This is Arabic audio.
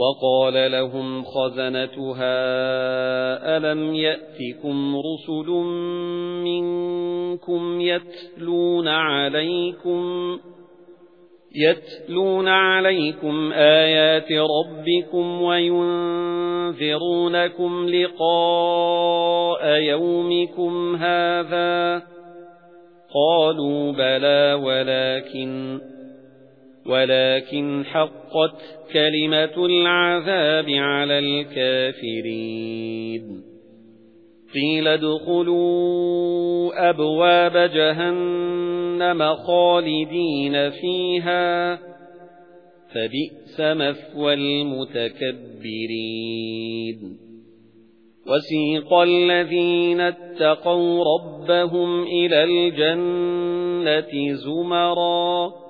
وَقَالَ لَهُمْ خَزَنَتُهَا أَلَمْ يَأْتِكُمْ رُسُلٌ مِنْكُمْ يَتْلُونَ عَلَيْكُمْ يَتْلُونَ عَلَيْكُمْ آيَاتِ رَبِّكُمْ وَيُنذِرُونَكُمْ لِقَاءَ يَوْمِكُمْ هَذَا قَالُوا بَلَى وَلَكِنْ وَلَكِنْ حَقَّتْ كَلِمَةُ الْعَذَابِ عَلَى الْكَافِرِينَ. قِيلَ ادْخُلُوا أَبْوَابَ جَهَنَّمَ خَالِدِينَ فِيهَا فَبِئْسَ مَثْوَى الْمُتَكَبِّرِينَ. وَسِيقَ الَّذِينَ اتَّقَوْا رَبَّهُمْ إِلَى الْجَنَّةِ زُمَرًا.